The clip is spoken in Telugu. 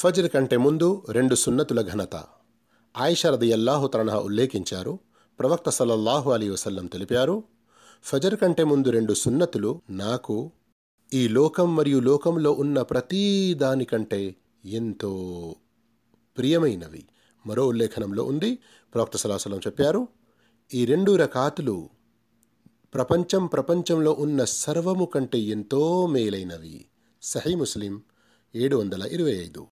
ఫజ్ర్ కంటే ముందు రెండు సున్నతుల ఘనత. ఆయిషరది అల్లాహు తనహ ఉల్లేఖించారు. ప్రవక్త సల్లల్లాహు అలీ వసల్లం తెలిపారు ఫజర్ కంటే ముందు రెండు సున్నతులు నాకు ఈ లోకం మరియు లోకంలో ఉన్న ప్రతీ దానికంటే ఎంతో ప్రియమైనవి. మరో ఉల్లేఖనంలో ఉంది ప్రవక్త సలాసలం చెప్పారు ఈ రెండు రకాతులు ప్రపంచం ప్రపంచంలో ఉన్న సర్వము కంటే ఎంతో మేలైనవి. సహీ ముస్లిం ఏడు వందల ఇరవై ఐదు.